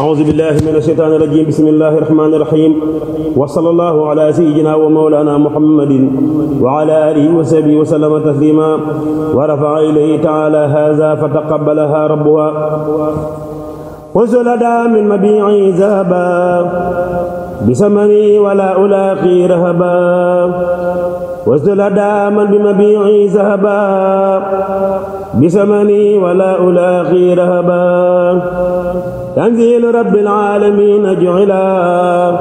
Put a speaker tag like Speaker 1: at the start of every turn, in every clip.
Speaker 1: أعوذ بالله من الشيطان الرجيم بسم الله الرحمن الرحيم وصلى الله على سيدنا ومولانا محمد وعلى آله وصحبه وسلم تسليما ورفع إليه تعالى هذا فتقبلها ربها وزلدا من مبيعي ذهبا بثمني ولا ألاقي رهبا وزلدا من بمبيعي ذهبا بثمني ولا ألاقي رهبا تنزيل رب العالمين جعلا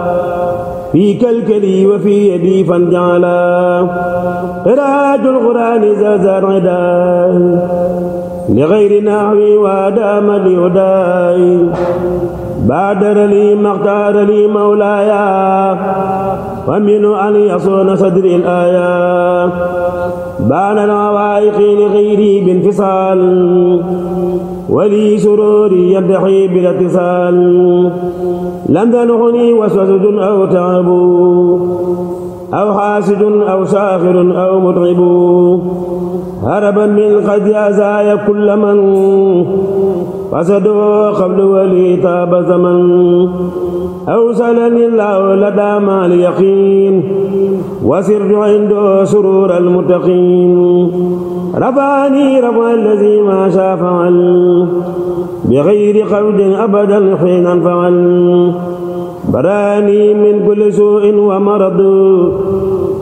Speaker 1: فيك الكلي وفي يدي فانجعلا قراءة القرآن زاد لغير نحوي وادام ليداي بادر لي ما اختار لي مولاي ومن أن يصون صدري الآية بان العوائق لغيري بانفصال ولي سروري يدحي بلا اتصال لم تلغني وسوسة أو تعب أو حاسد أو ساخر أو متعب هربا من قد أزايا كل من فسدوا قبل ولي طاب زمن أوصلني الله لدى مع اليقين وسر عنده سرور المتقين رفعني رفع الذي ما شاء فعل بغير قود أبدا حين فعل براني من كل سوء ومرض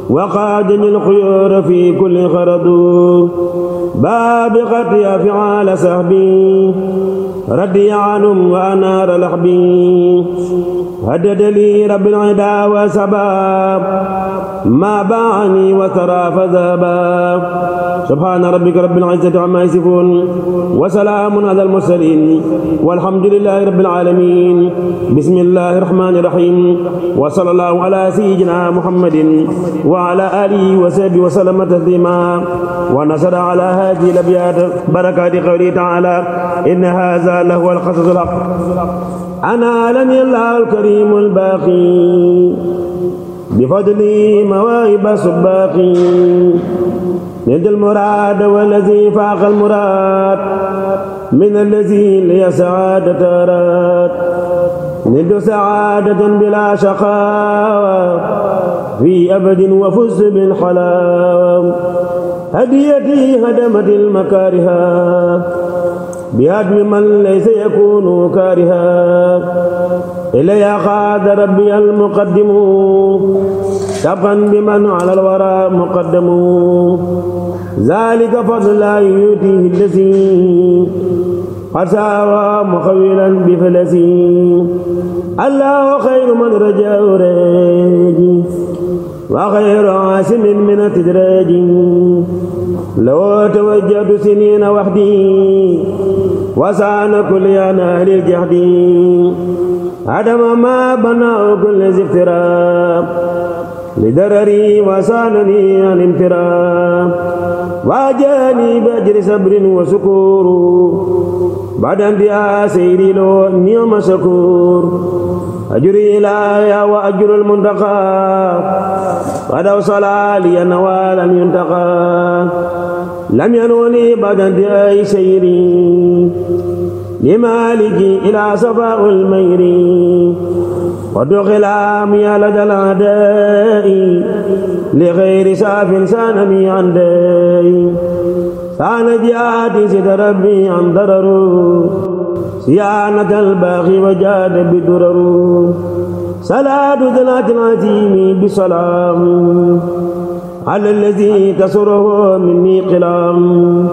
Speaker 1: وقادم الخيور في كل غرض بابقت يا فعال سهبي ردي عنهم وأنار لحبي هدد لي رب العدا وسباب ما باعني وترى فذهبا سبحان ربك رب العزة عما يصفون وسلام على المرسلين والحمد لله رب العالمين بسم الله الرحمن الرحيم وصلى الله على سيدنا محمد وعلى آله وصحبه وسلم تسليما ونصر على هذه الأبيات بركات قوله تعالى إن هذا لهو القصص الحق أنا لم الله الكريم الباقي بفضلي مواهب سباقي يد المراد والذي فاق المراد من الذي لي سعادة راد ند سعادة بلا شقاوة في أبد وفز بالحلاوة هديتي هدمت المكارها بهدم من ليس يكون كارها إلي قاد ربي المقدم سبقا بمن على الورى مقدم ذلك فضل الله يؤتيه الذي قد ساوى مخولا بفلسي الله خير من رجاء ريجي وخير عاصم من التدريج لو توجهت سنين وحدي وسعنا كل ينال الجهد عدم ما بناه كل ذي افتراء لدرري وسانني عن امتراء واجاني باجر صبر وسكور بعد انتهاء سيري لو نعم شكور أجري إلهيا وأجر المنتقى ودو صلاة لي ولم ينتقى لم ينولي بدن أي سيري لمالك إلى صفاء المير ودخل عامي لدى الأعداء لغير ساف سانمي عن داي سان جهاد ستربي عن ضرر يا ند الباغي وجاد بدرر صلاة ذلات العزيم بسلام على الذي كسره مني قلام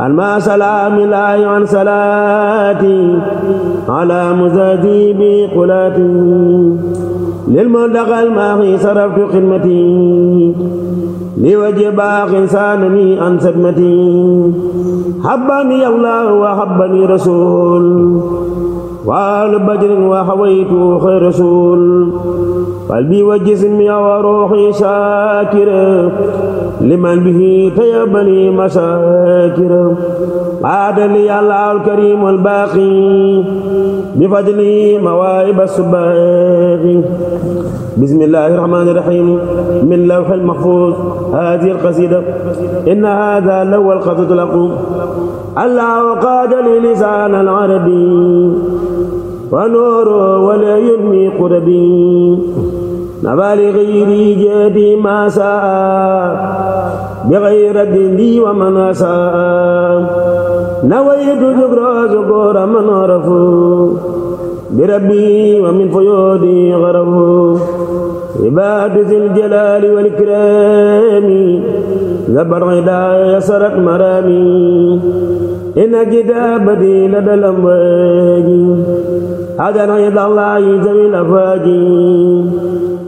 Speaker 1: عن ما سلام الله عن صلاتي على مزادي بقلاتي للمدغى الماغي صرفت خدمتي لوجه باق سانني عن صدمتي حبني الله وحبني رسول وآل بدر وحويته خير رسول قلبي وجسمي وروحي شاكرا لمن به طيبني مشاكرا عاد لي الله الكريم الباقي بفضله مواهب السباقي بسم الله الرحمن الرحيم من لوح المحفوظ هذه القصيدة إن هذا لو القصد لقوم الله وقاد لي لسان العربي ونور ولا ينمي قربي نبى لغيري جادي ما ساء بغير ديني ومن أساء نويت جبراز قور من عرفوا بربي ومن فيودي غرفوا عباد ذي الجلال والكرام زبر غدا يسرت مرامي إن كتابتي لدى الأمواج أدنى إلى الله ذوي الأفواج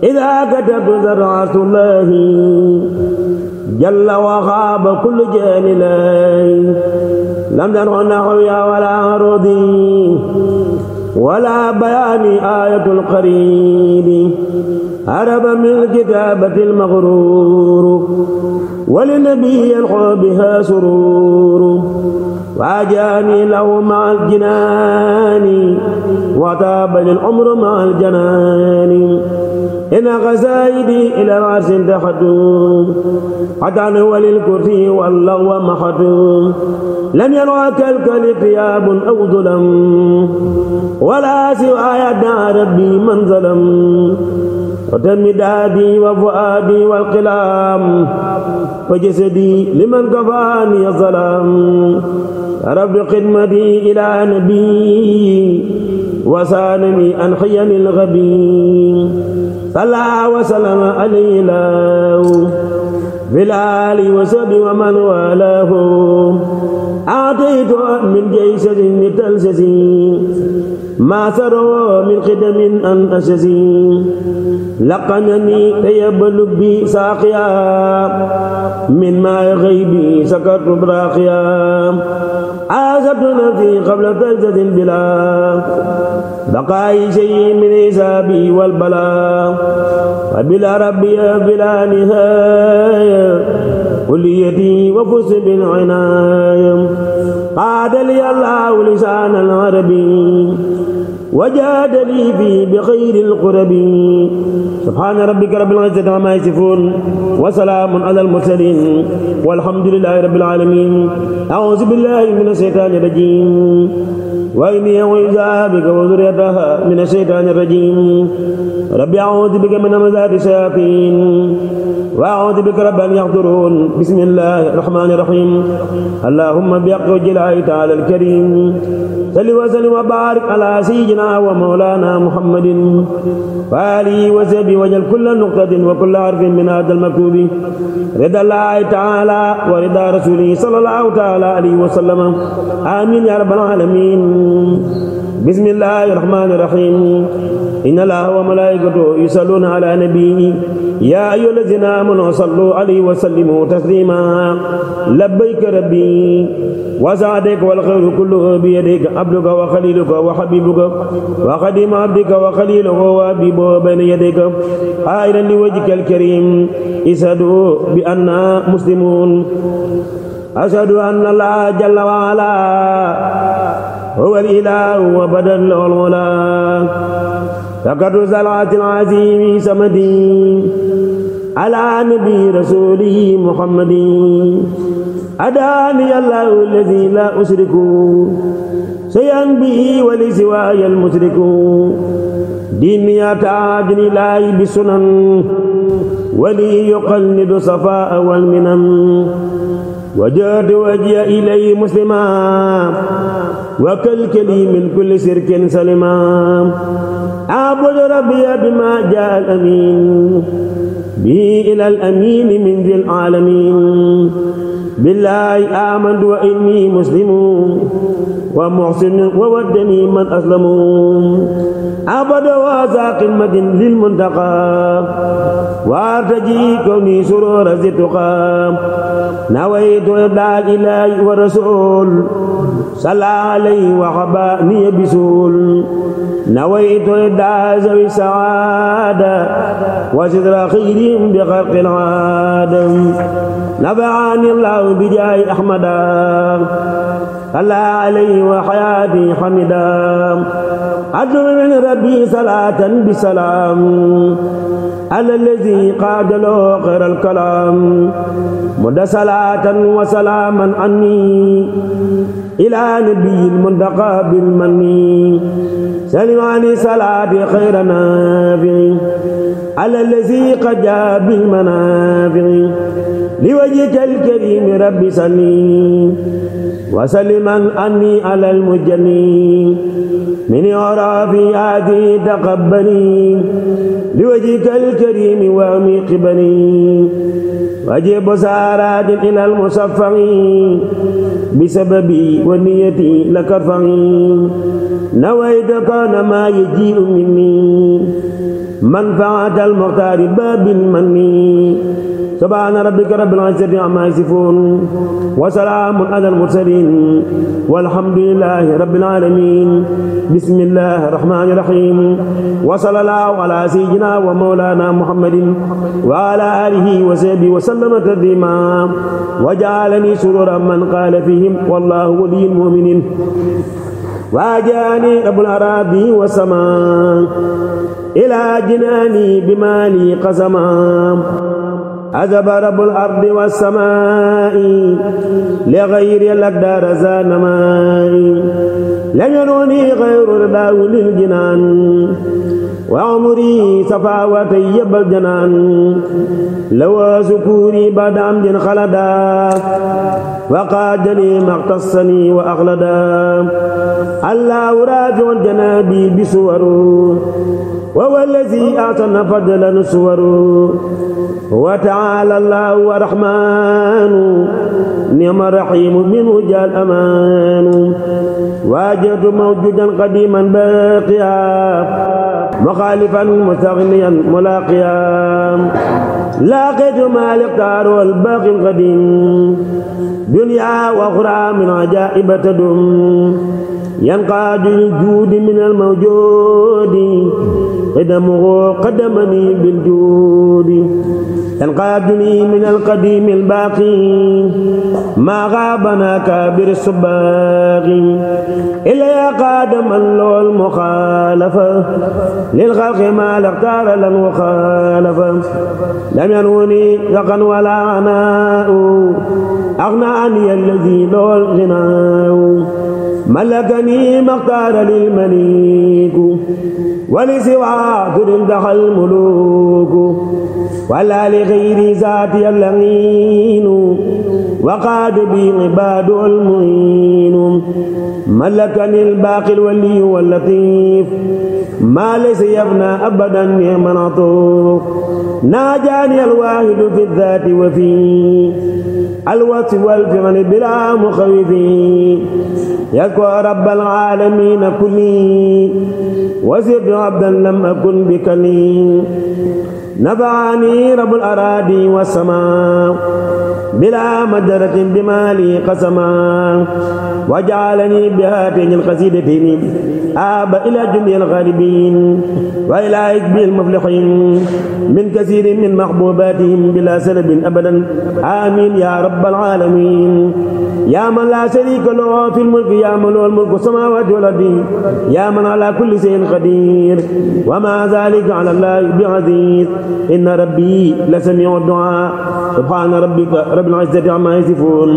Speaker 1: إذا كتب زرعة الله جل وخاب كل جهل لم تنه نحويا ولا رضي ولا بيان آية القرين هرب من كتابة المغرور ولنبي يلقى بها سرور وأجاني له مع الجنان وطاب للعمر مع الجنان إن غزايدي إلى رأس دخدوم قطعا وللكرسي واللغو مخدوم لم يرعك الكل ثياب أو ظلم ولا سوى يدعى ربي من ظلم وتمدادي وفؤادي والقلام وجسدي لمن كفاني الظلام رب خدمتي إلى نبي وسالمي عن خيم الغبي صلى وسلم عليه الله في الآل وصحبه ومن والاه أعطيت من جيشه مثل maasarowo min xidamin an asasi laqanani tayabalub bi saaqiya min maay xëy bi sakartu braaqiya asabtu nafsi qabla tansasin bila baqaayi shay'in min hisaabi wal bala wa bila rabbi bila nihaaya kulliyati wa fus bil inaaya qaadali allahu lisaan al arabi وجادني به بخير القرب سبحان ربك رب العزة عما يصفون وسلام على المرسلين والحمد لله رب العالمين أعوذ بالله من الشيطان الرجيم وإني وإذا بك وذريتها من الشيطان الرجيم ربي أعوذ بك من همزات الشياطين وأعوذ بك رب أن يحضرون بسم الله الرحمن الرحيم اللهم بحق وجه الله تعالى الكريم صل وسلم وبارك على سيدنا ومولانا محمد وآله وصحبه وجل كل نقطة وكل حرف من هذا المكتوب رضا الله تعالى ورضا رسوله صلى الله تعالى عليه وسلم آمين يا رب العالمين بسم الله الرحمن الرحيم إن الله وملائكته يصلون على نبيه يا أيها الذين آمنوا صلوا عليه وسلموا تسليما لبيك ربي وسعدك والخير كله بيدك عبدك وخليلك وحبيبك وخديم عبدك وخليله وحبيبه بين يديك آيرا لوجهك الكريم اسعدوا بأننا مسلمون ashadu anna allaha jalla wa ala huwa al-ilahu wa badan lahu al-ula takadu salaatil azimi samadi ala nabi rasulihi muhammadi adaani allahu allazi la usriku shay'an bihi wa li siwaaya al-musriku diini ya taajini laahi bi sunan wa li yuqallidu safaa wal minan وجهت وجهي إليه مسلما وكالكلي من كل شرك سلما أعبد ربي بما جاء الأمين بي إلى الأمين من ذي العالمين بالله آمنت وإني مسلم ومحسن وودني من أسلم أبدا وذا قمة للمنتقى وارتجي كوني سرور التقى نويت إبلاء الإله والرسول صلى عليه وحباني بسول نويت رداء ذوي السعادة وستر خيرهم بخلق العادم نفعني الله بجاه أحمد صلى عليه وحياته حمدا أطلب من ربي صلاة بسلام على الذي قاد له خير الكلام مد صلاة وسلاما عني إلى نبي المنتقى بالمني سلم عن صلاة خير نافع على الذي قد جاء بالمنافع لوجهك الكريم رب سلم وسلم أني على المجني من عرافي آتي تقبلي لوجهك الكريم وأميق بني وجب سارات إلى المصفى بسببي ونيتي لك ارفعي نويت كان ما يجيء مني منفعة المختار باب المني سبحان ربك رب العزة عما يصفون وسلام على المرسلين والحمد لله رب العالمين بسم الله الرحمن الرحيم وصلى الله على سيدنا ومولانا محمد وعلى آله وصحبه وسلم تسليما وجعلني سرورا من قال فيهم والله ولي المؤمنين واجاني رب الأراضي والسماء إلى جناني بمالي قسما عجب رب الأرض والسماء لغير الأقدار زانماء لم يروني غير الله للجنان وعمري صفا وطيب الجنان لو سكوري بعد عمد خلدا وقادني ما اختصني وأخلدا الله راجع جنابي بصور وهو الذي أعطى فضلا صور وتعالى الله ورحمن نعم الرحيم منه جاء الأمان واجد موجودا قديما باقيا مخالفا مستغنيا ملاقيا لاقيت ما الاختار والباقي القديم دنيا واخرى من عجائب تدم ينقاد الجود من الموجود قدمه قدمني بالجود ينقاد لي من القديم الباقي ما غابنا كابر السباغي إلا قادم له المخالفة للخلق ما لاختار لن مخالفة لم ينوني رقا ولا عناء أغنى عني الذي له الغناء ملكني ما اختار لي المليك ولسوى ذل دخل الملوك ولا لغير ذاتي اللعين وقاد بي عباد المعين ملكني الباقي الولي واللطيف ما ليس يفنى أبدا نعم ناجاني الواحد في الذات وفي الوصف والفعل بلا مخوف يذكر رب العالمين كلي وزد عبدا لم أكن بكلي نفعني رب الأراضي والسماء بلا مجرة بمالي قسما وجعلني بهاتين القصيدتين آب إلى جند الغالبين وإلى حزب المفلحين من كثير من محبوباتهم بلا سلب أبدا آمين يا رب العالمين yaa man laa sharika lahu fil mulki yaa man lahu mulku samaawaati wal ardi yaa man alaa kulli shay'in qadiir wa maa zaalika alaa llaahi bi aziiz inna rabbii la samii'u du'aa subhaana rabbika rabbil izzati ammaa yasifuun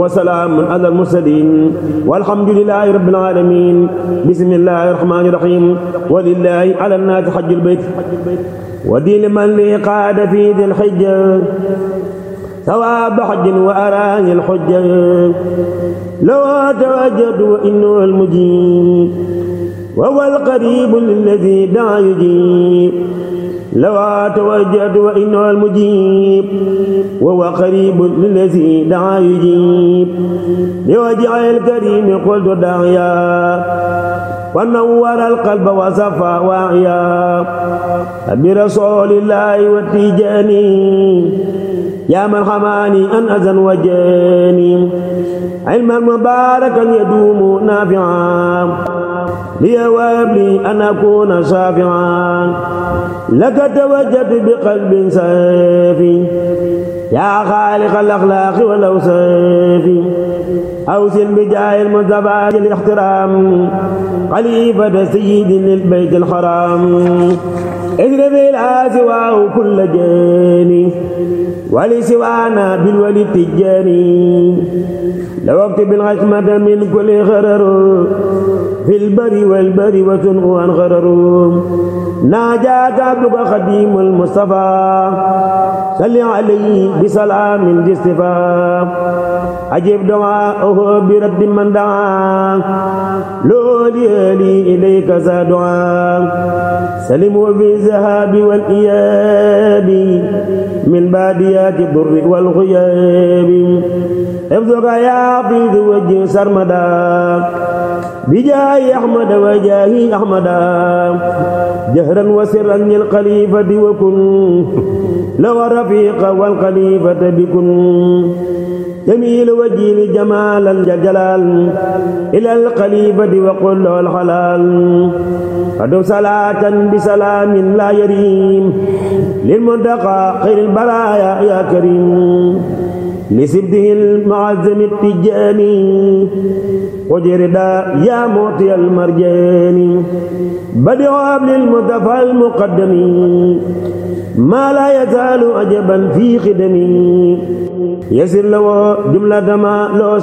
Speaker 1: wa salaamun alal mursaliin walhamdu lillaahi rabbil aalamiin bismillaahi rahmaani rahiim wa lillaahi alaa nnaasi hajjul bayt wa diin man li qaada fiihi al hajj سواب حج وأراني الحج لو توجد وإنه المجيب وهو القريب الذي دعا يجيب لو توجد وإنه المجيب وهو قريب الذي دعا يجيب لوجع الكريم قلت داعيا ونور القلب وصفى واعيا برسول الله والتجاني يا من حماني أن أزن وجاني علما مباركا يدوم نافعا لي وابلي أن أكون شافعا لك توجهت بقلب سافي يا خالق الأخلاق والأوصاف أوسل بجاه المصطفى الاحترام خليفة سيد للبيت الحرام اجرب إلى سواه كل جاني ولسوانا بالولي التجاني لوقت بالعشمة من كل خرر في البر والبر وسنغ عن خرر ناجاك عبدك خديم المصطفى salli alayhi bi salaamin istifaa ajib du'aahu bi rabbi man daa looli hali ilayka sa du'aa salimu fi zahabi wal iyaabi min baadiyaati durri wal xuyaabi hifzuka yaa tiiz wajhi sarmada bi jaahi ahmada wa jaahi ahmada jahran wa sirran lil xaliifati wa kun لو الرفيق والخليفة بكم جميل وجيل جمالا جلال إلى الخليفة وقل له الحلال فدم صلاة بسلام لا يريم للمنتقى خير البرايا يا كريم لسبته المعزم التجاني وجردا يا معطي المرجان بدع قبل المدفع المقدم ما لا يزال عجبا في خدمي يسر له جملة ما لو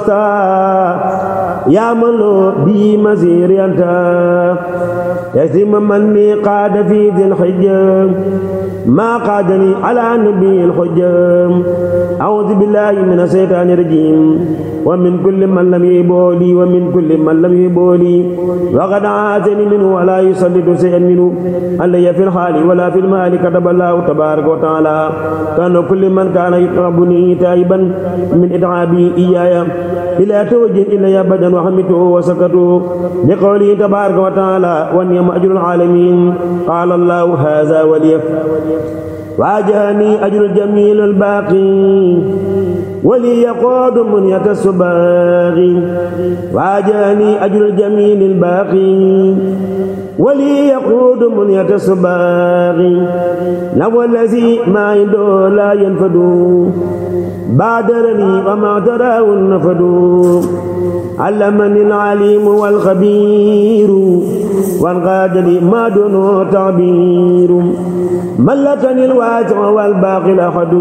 Speaker 1: يا من له بمسير أنت يتم من مي قاد في ذي الحجة ما قادني على نبي الحجة أعوذ بالله من الشيطان الرجيم ومن كل من لم يبولي ومن كل من لم يبولي وقد عاتني منه ولا يسلط شيئا منه علي في الحال ولا في المال كتب الله تبارك وتعالى كان كل من كان يقربني تائبا من إتعابي إياي بلا توجه إلي أبدا وحمته وسكته لقوله تبارك وتعالى ونعم lahum ajrul aalamiin qaala allaahu haazaa waliyaf waajaani ajrul jamiilul baaqi waliya qoodumun yakasu baaqi waajaani ajrul jamiilil baaqi waliya qoodumun yakasu baaqi nawal lazi maa indoo laa yanfadu baadarani wa maa taraawun nafadu allamani al-aliimu wal xabiiru وانقادني ما دونه تعبير ملتني الواجع والباقي الأحد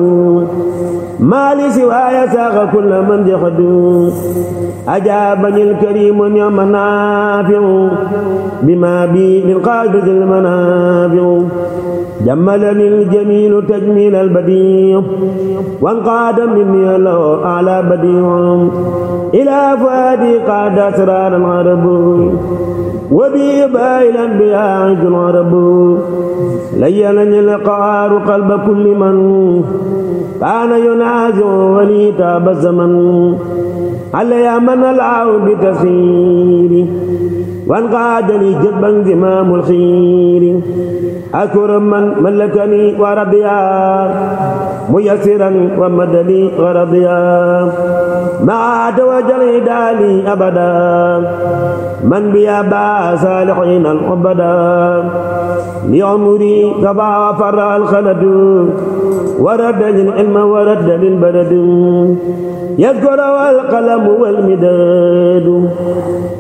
Speaker 1: ما لي سواي ساق كل من جحد أجابني الكريم يوم نافع بما بي من قادة المنافع جملني الجميل تجميل البديع وانقاد مني الله أعلى بديع إلى فؤادي قاد أسرار العرب وبي بآل الأنبياء عز رب لين القعار قلب كل من كان ينازع ولي تاب الزمن علي من العون بكثير وانقاد لي جلبا زمام الخير أكرم من ملكني ورضيا ميسرا ومدني ورضيا ما عاد وجل دالي أبدا من بيابا صالحين العبدا لعمري كفى وفر الخلد ورد للعلم ورد للبلد يذكر والقلم والمداد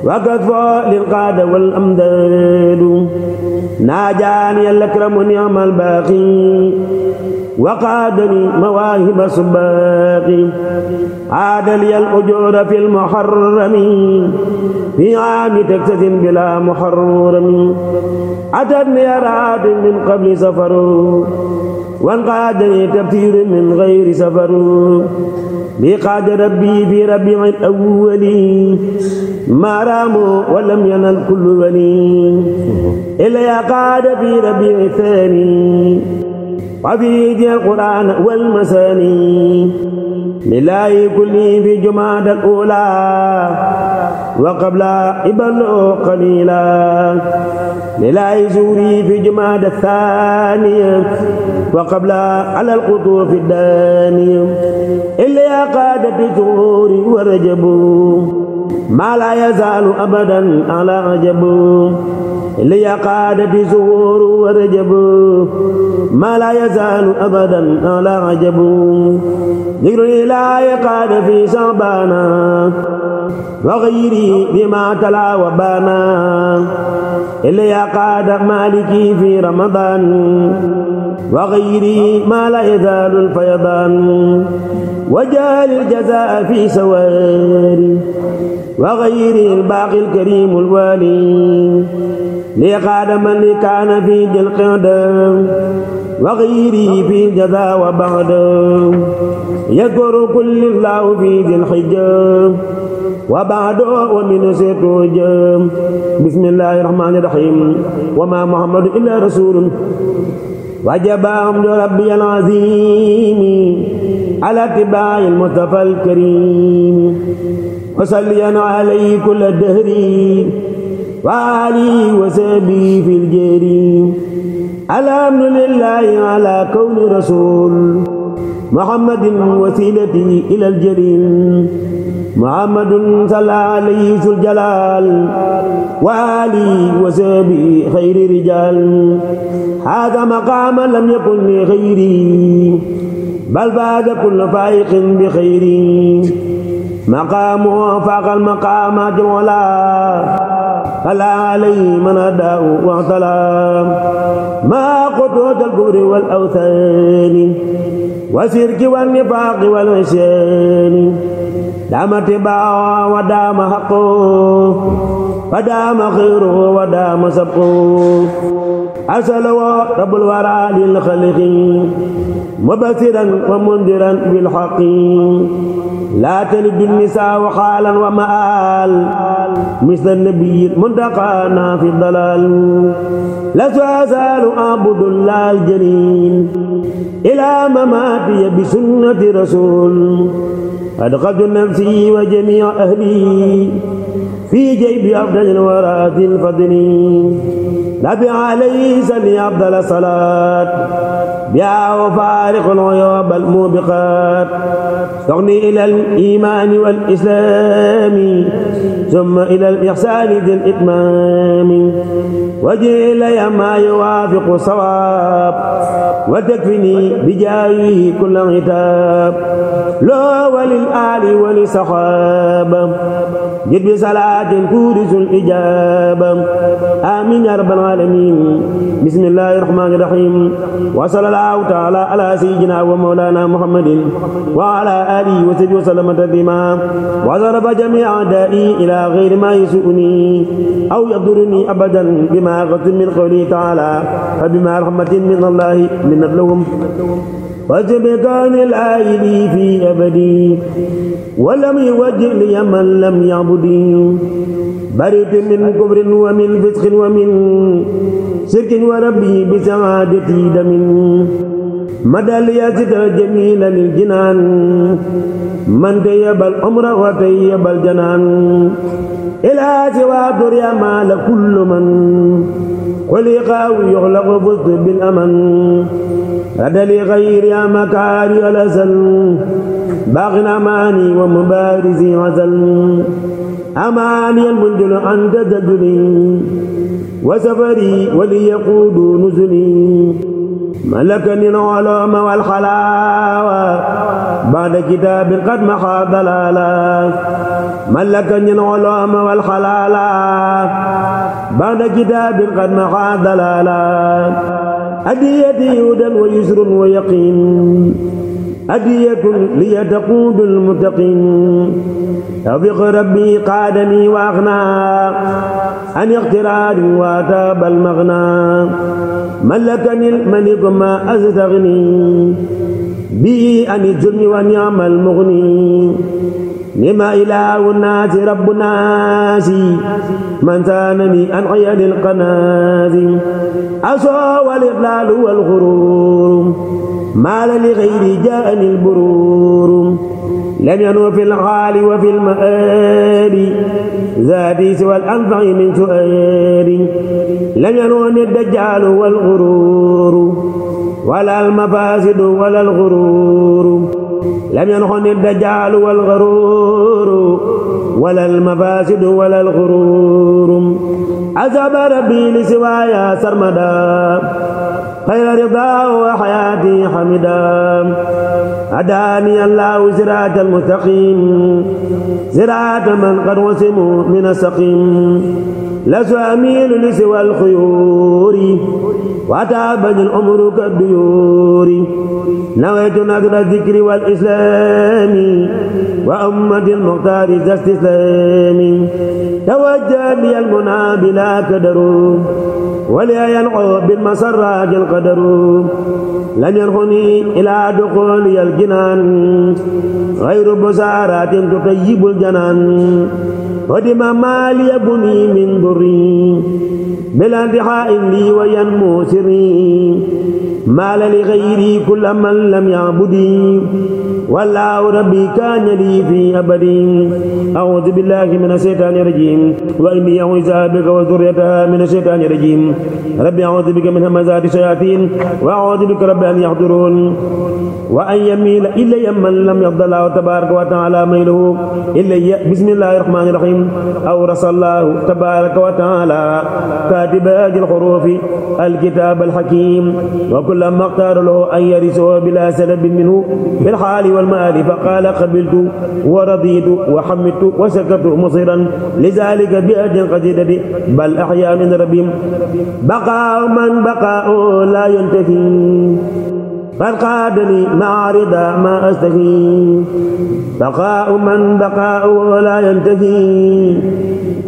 Speaker 1: وكفى للقاد والأمداد ناجاني الأكرم نعم الباقي وقادني مواهب سباقي عاد لي الأجور في المحرم في عام تكتس بلا محرم أتتني أراد من قبل سفر وانقادني تبتير من غير سفر miiqaat rabbi fi rabiici awwali maa raamu wa lam yanal kullu wali illaa qaad fi rabiici thaani wa fi jil quraan wal masaani لله كلي في جماد الأولى وقبل إبلو قليلا لله زوري في جماد الثانية وقبل على القطوف الدانية إلا قادة زور ورجب ما لا يزال أبدا على عجب ليقادة زهور ورجب ما لا يزال أبدا لا عجب ذكر لا يقاد في صعبانا وغيري بما تلا وبانا إلي قاد مالكي في رمضان وغيري ما لا يزال الفيضان وجعل الجزاء في سواري وغيري الباقي الكريم الوالي لقاد من كان في القعد وغيري في الجزاء وبعد يذكر كل الله في ذي الحجه wa baado wa minu seeto jëm bismillahi rahmani rahim wa ma muhammadu illa rasulun wajaba amdu rabbi al azimi ala tibai al mustafa al karim wa salliyan alayhi kulla dahri wa alihi wa sahbihi fil jari alhamdulillahi ala kawni rasul muhammadin wasilati ila al jarim محمد صلى عليه ذو الجلال وآله وصحبه خير رجال هذا مقام لم يكن لغيري بل بعد كل فائق بخيري مقامه فاق المقامات العلا فلا عليه من أداه واعتلى ما قدوة الكبر والأوثان وسرك والنفاق والعشان daama tibaa wa daama xaqu wa daama xiiru wa daama sabqu أسأله رب الورى للخلق مبصرا ومنذرا بالحق لا تلد النساء وخالا ومآل مثل النبي المنتقى في الضلال لست أزال أعبد الله الجليل إلى مماتي بسنة رسول قد خرج نفسي وجميع أهلي في جيب أفضل وراء الفضل نبي عليه سني أفضل الصلاة بها وفارق العيوب الموبقات تغني إلى الإيمان والإسلام ثم إلى الإحسان ذي الإتمام وجه إلي ما يوافق الصواب وتكفني بجاهه كل عتاب لو وللآل وللصحابة جد بصلاة تورث الإجابة آمين يا رب العالمين العالمين بسم الله الرحمن الرحيم وصلى الله تعالى على سيدنا ومولانا محمد وعلى آله وصحبه وسلم تسليما وضرب جميع أعدائي إلى غير ما يسؤني أو يضرني أبدا بما غت من قوله تعالى فبما رحمة من الله من لهم وجبكان الآيل في أبدي ولم يوجه لي من لم يعبدي بريت من كفر ومن فسق ومن شرك وربي بسعادتي دم مدى لياسد جميل للجنان من تيب العمر وتيب الجنان إلى سوى الدنيا مال كل من خلق أو يخلق فزت بالأمن رد لغير يا مكاري الأزل باغنا ماني ومبارزي عزل أماني المنجل عن تدجلي وسفري وليقود نزلي ملكني العلوم والحلاوة بعد كتاب قد محى ضلالا ملكني العلوم والحلالا بعد كتاب قد محى ضلالا أديتي هدى ويسر ويقين adiyatun li taquudu almuttaqin tawfiq rabbi qaadani wa axna an ixtiraadi wa taabal maxna malakani almalik ma astaxni bi ani jurmi wa ni'mal muxni مما إله الناس رب الناس من ثانني عن عيد القناة أسوى والإقلال والغرور مال لغير جاءني البرور لم ينو في الحال وفي المآل ذاتي سوى الأنفع من سؤال لم ينون الدجال والغرور ولا المفاسد ولا الغرور lam yanxoni dajaalu wal garuuru wala al mafaasidu wala al guruuru azaba rabbi li siwaaya sarmada xayra ridaa wa xayaati xamida hadaani allahu siraata al mustaqim siraata man qad wasimu min asaqim lastu amiilu li siwa al xuyuuri وتابني الأمر كالديور نويت نذر الذكر والإسلام وأمة المختار ذا استسلام توجه لي المنى بلا كدر ولا ينعو بالمسرات القدر لن يرهني إلى دخولي الجنان غير بسارات تطيب الجنان ودم مالي بني من ضري بلا انتحاء لي وينمو سري maala li xayri kulla man lam yabudi wallaahu rabbi kaana lii fii abadi audu billahi min asheytaani rajim wa inni auizuha bika wa zurriyataha min asheytaani rajim rabbi audu bika min hamazaati shayatin wa audu bika rabbi an yahdurun wa an yamiila ilayya man lam yarda llaahu tabaraka wa taala mayluhu ilayya bismillahi rahmaani rahim awrasa llaahu tabaraka wa taala katiba al xuruufi al kitaab al hakiim لما اختار له أن يرثه بلا سبب منه في الحال والمآل فقال قبلت ورضيت وحمدت وسكت مصيرا لذلك بأجل قصيدة بل أحياء من ربهم بقى من بقى لا ينتفي فالقادني مع رضا ما أستفي بقاء من بقاء ولا ينتفي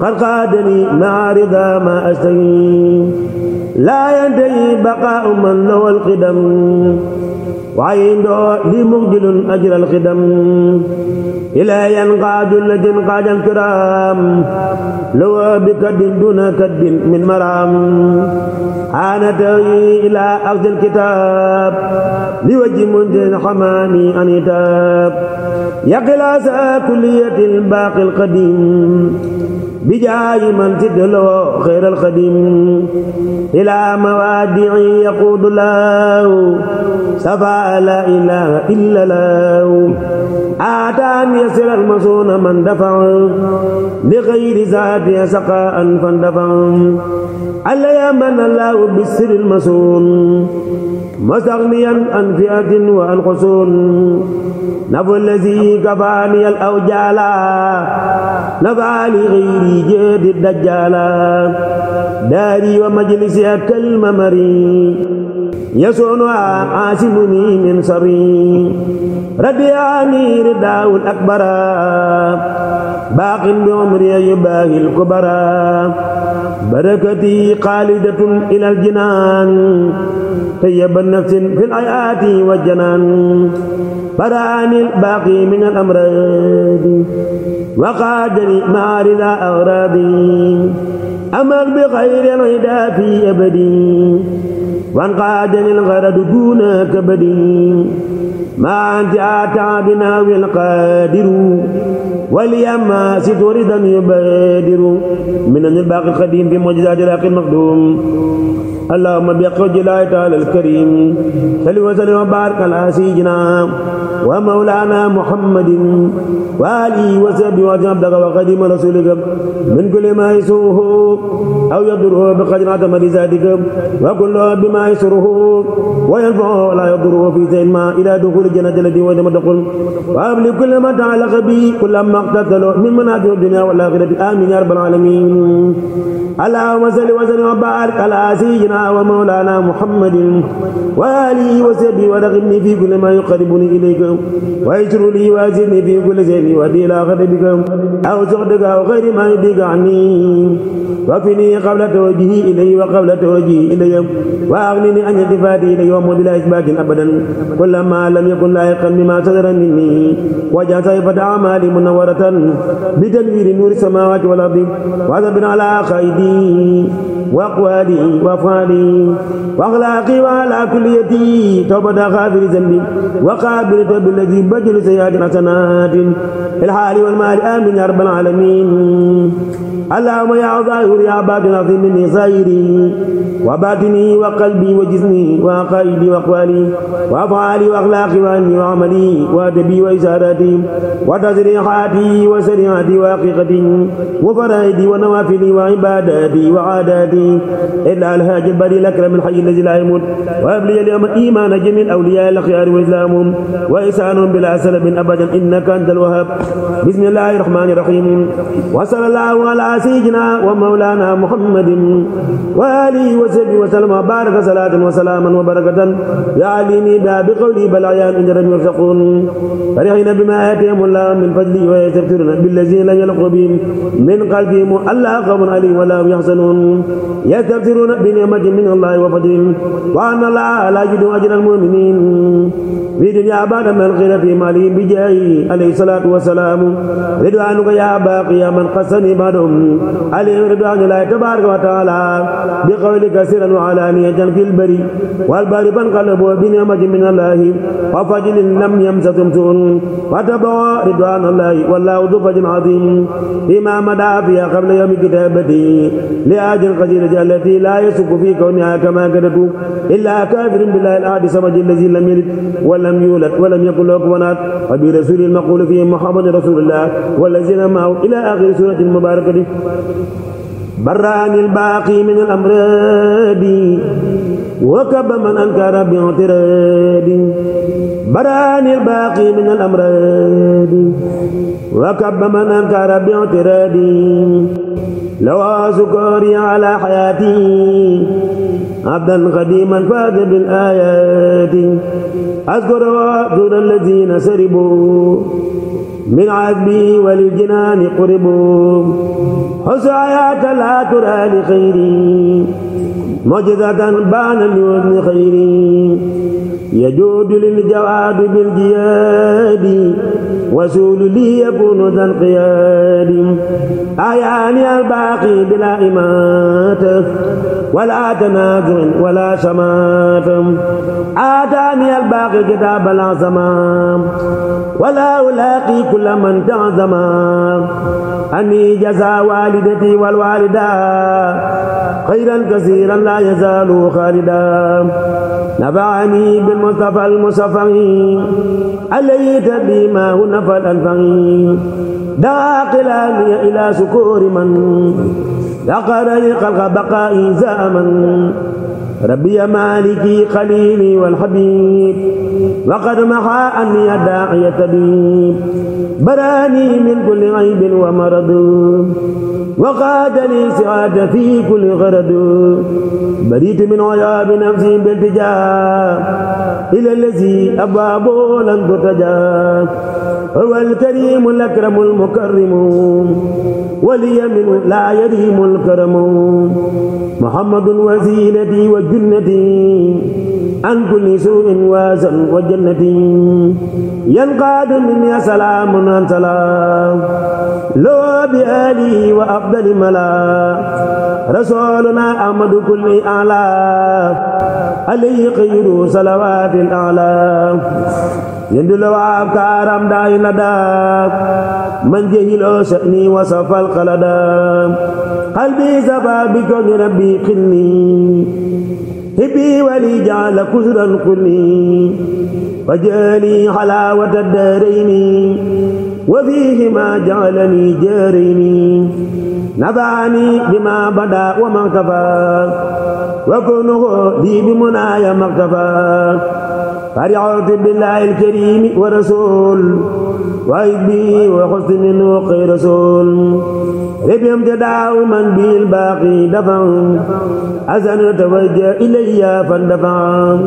Speaker 1: قد قادني مع رضا ما أستفي laa yantahi baqaau man nawal xidam waaye ndoo li mugdilun ajral xidam ilaa yan qaadul la jën qaadal kiram lawaa bi kaddin duna kaddin min maram xaana tawi ilaa axdil kitaab li wajji muntin xamaani an itaab yaqilaasa kulliyatil baaqil qadim bijaayi man sidloo غير القديم إلى موادع يقود له سفى لا إله إلا له آتان يسر المصون من دفع لغير ذات سقاء فاندفع علي من الله بالسر المصون مستغنيا عن فئة وعن خصون نفو الذي كفاني الأوجالا نفعني غيري جد الدجالا داري ومجلسي كالممري يسونها عاصمني من سري ربي عني رداء الأكبر باق بعمري يباهي الكبرى بركتي خالدة إلى الجنان طيب النفس في الآيات والجنان براني الباقي من الأمراض وقادني مع رضا أغراضي أمل بغير الهدى في أبدي وانقادني الغرض دون كبدي ما أنت أتى بنا والقادر واليما ستر يبادر من الباقي القديم بمعجزات الأخ المخدوم اللهم بقوة الله تعالى الكريم صل وسلم وبارك على سيدنا ومولانا محمد وآله وصحبه وجابدك وقديم رسولك من كل ما يسوه أو يضره بقدر عدم لذاتك وكل بما يسره وينفعه ولا يضره في زين ما إلى دخول الجنة التي وجب دخول وأبلغ كل ما تعلق به كل ما اقتتله من منافع الدنيا والآخرة آمين يا رب العالمين اللهم صل وسلم وبارك على سيدنا ومولانا محمد وآله وصحبه ورغبني في كل ما يقربني إليك ويسر لي وأزدني في كل شيء ودي إلى غضبك أو سخطك أو غير ما يرضيك عني وكفني قبل توجهي إليه وقبل توجهي إليه وأغنني عن التفاتي إليه ومو بلا إثبات أبدا كلما لم يكن لائقا بما صدر مني وجعل صيفة أعمالي منورة بتنوير نور السماوات والأرض وأثبنا على قيدي وأقوالي وأقوالي وأفعالي وأخلاقي وعلى كليتي توبة غافر ذنبي وقابل توب الذي بدل سيئات حسنات الحال والمال آمين يا رب العالمين اللهم يا ظاهر يا باطن أعطي مني خيري وباطني وقلبي وجسمي وعقائدي وأقوالي وأفعالي وأخلاقي وعلمي وعملي وأدبي وإشاراتي وتصريحاتي وسريعتي وحقيقتي وفرائدي ونوافلي وعباداتي وعاداتي إلا الهاج البري الأكرم الحي الذي لا يموت وأبلي اليوم إيمان جميع أولياء الأخيار وإسلامهم وإسانهم بلا سلب أبدا إنك أنت الوهاب بسم الله الرحمن الرحيم وصلى الله على سيدنا ومولانا محمد وآله وسلم وسلم وسلم وبارك صلاة وسلاما وبركة يعليني بها بقولي بل عيان إن رجل يرزقون فرحين بما آتيهم الله من فضله ويستبشرون بالذين لم يلقوا بهم من قلبهم ألا خوف عليهم ولا هم يحزنون يستبشرون بنعمة من الله وفضل وأن الله لا يجد أجر المؤمنين في دنيا بعد مغفرة مالي بجاهي عليه الصلاة والسلام رضوانك يا باقي من قسني بعدهم عليه رضوان الله تبارك وتعالى بقول كثيرا وعلانية في البري والبري فانقلبوا بنعمة من الله وفضل لم يمسسهم سوء وتبوا رضوان الله والله ذو فضل عظيم بما مدى فيها قبل يوم كتابته لأجل قصيدة التي لا يسك في كونها كما كتبوا إلا كافر بالله الأحد الصمد الذي لم يلد ولم لم يولد ولم يكن له كفوا أحد وبالرسول المقول فيه محمد رسول الله والذين معه إلى آخر سورة المباركة برأني الباقي من الأمراض وكب من أنكر باعتراض برأني الباقي من الأمراض وكب من أنكر باعتراض لو سكري على حياتي عبدا قديما فات بالآيات أذكر وأذكر الذين سربوا من عذبه وللجنان قربوا حس آيات لا ترى لخيري معجزة بان لوزن خيري يجود للجواد بالجياد وزول لي يكون ذا القياد أياني الباقي بلا إماتة ولا تنازع ولا سمات آتاني الباقي كتاب العظمة ولا ألاقي كل من تعظم أني جزا والدتي والوالدة خيرا كثيرا لا يزال خالدا نبعني بال المصطفى المصطفى عليه تبيما هنف الألفين دعا قلامي إلى سكور من يقرأ خلق بقائي زامن ربي مالكي خليلي والحبيب وقد محى أني الداعي طبيب براني من كل عيب ومرض وقادني سعادة في كل غرض بريت من عياب نفسي بالتجاه إلى الذي أبوابه لن تتجاه هو الكريم الأكرم المكرم ولي منه لا يديم الكرم muhammadun wasilati wa junnati an kulli suin waasan wa jannati yan qaadu min ya salaamun an salaam loo bi alihi wa afdali mala rasuluna ahmadu kulli ala alayhi xayru salawatil ala يندل وأفكارهم داين لداك من جهل شأني وصف القلد قلبي زبا بكون ربي قني هبي ولي جعل كسرا قلي وجالي حلاوة الدارين وفيهما جعلني جارين نبعني بما بدا وما كفى وكنه لي بمنايا مكتفى فارعوت بالله الكريم ورسول وإذ به وخذت منه رسول ربهم جداه من به الباقي دفع حسن توجه إلي فاندفع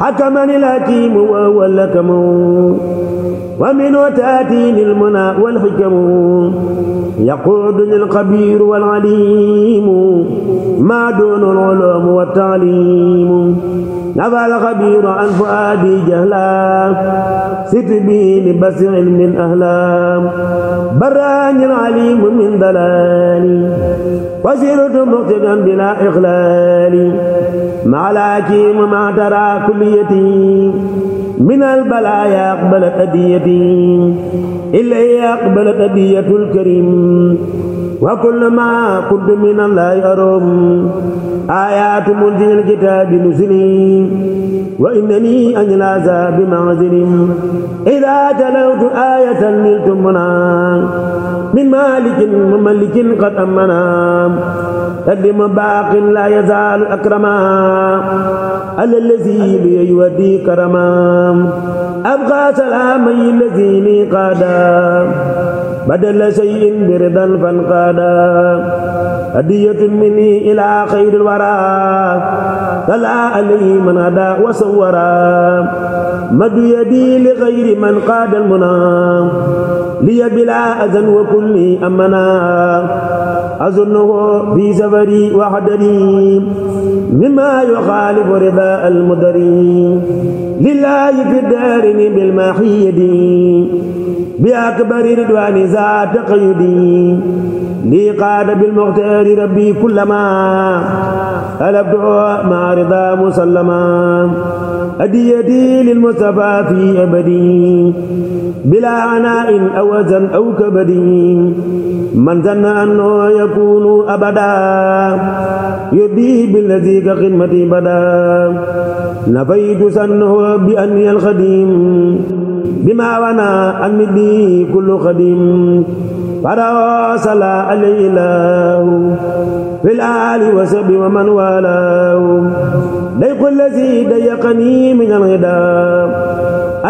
Speaker 1: حكما الحكيم وهو الحكم ومنه تأتيني المنى والحكم يقودني الخبير والعليم ما دون العلوم والتعليم نفى الخبير عن فؤادي جهلا ست به لبس علم أهلا براني العليم من ضلالي وسرت مقتدا بلا إخلال مع الحكيم ما ترى كليتي من البلايا أقبلت أديتي إلي أقبلت أدية الكريم وكل ما كنت من الله أرم آيات منزل الكتاب نزلي وإنني أن العذاب بمعزل إذا تلوت آية نلت منا من مالك مملك قد أمنا قدم باق لا يزال أكرما ألا الذي بي يودي كرما أبقى سلاما الذي لي قادا بدل شيء بردا فانقادا هدية مني إلى خير الورى فلا عليه من هدى وصورا مد يدي لغير من قاد المنى لي بلا أذن وكلي أمنا أظنه في سفري وحدري مما يخالف رضا المدري لله في الدارين بالمحيدين bi akbari ridwaani za taqayudi lii qaada bilmuxtaari rabbi kullama alabtu ma rida musallama adiyati lilmustafa fi abadi bila anaain aw azan aw kabadi man zanna anno yakunu abada yudi billadi ka xidmati bada nafaytu sannahu bi anni alxadim bi ma wana am mi di kullu xadim faraw sala alayhi lahu fil ali wa sabi wa man walahu day kulla si dayaqani min al hida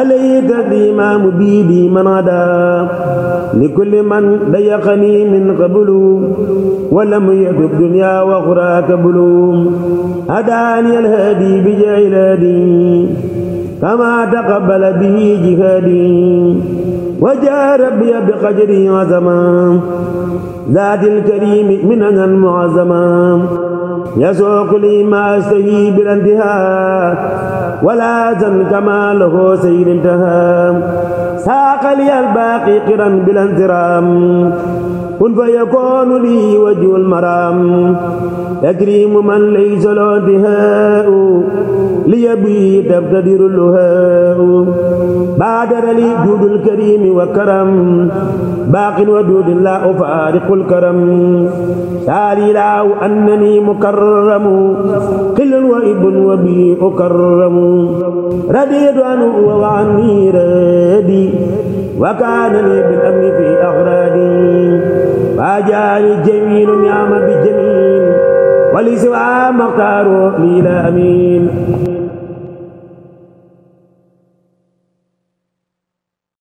Speaker 1: alayhi taqdima mubidi man ada li kulli man dayaqani min qablu wa lam yadub dunya wa ukhra qablu hadani al hadi bi jailadi كما تقبل به جهادي وجاء ربي بقدره عظما ذات الكريم من أن معظما يسوق لي ما أشتهي بلا انتهاء ولا زن كما له سير انتهى ساق لي الباقي قرا بلا انترام kun fa yakoonu lii wajhul maram yakrimu man laysa loo dihaau li yabi tabtadiru luhaau baadara li juudul karimi wa karam baaqin wa duudin laa ufaariqul karam saali laahu annani mukarramu xillun wa ibun wa bi ukarramu radiitu anhu wa anni raadi wa kaana li bil amri fi axraadi waajaani jamiinu ñaama bi jamiin wali si waa maxtaaroo lii la amiin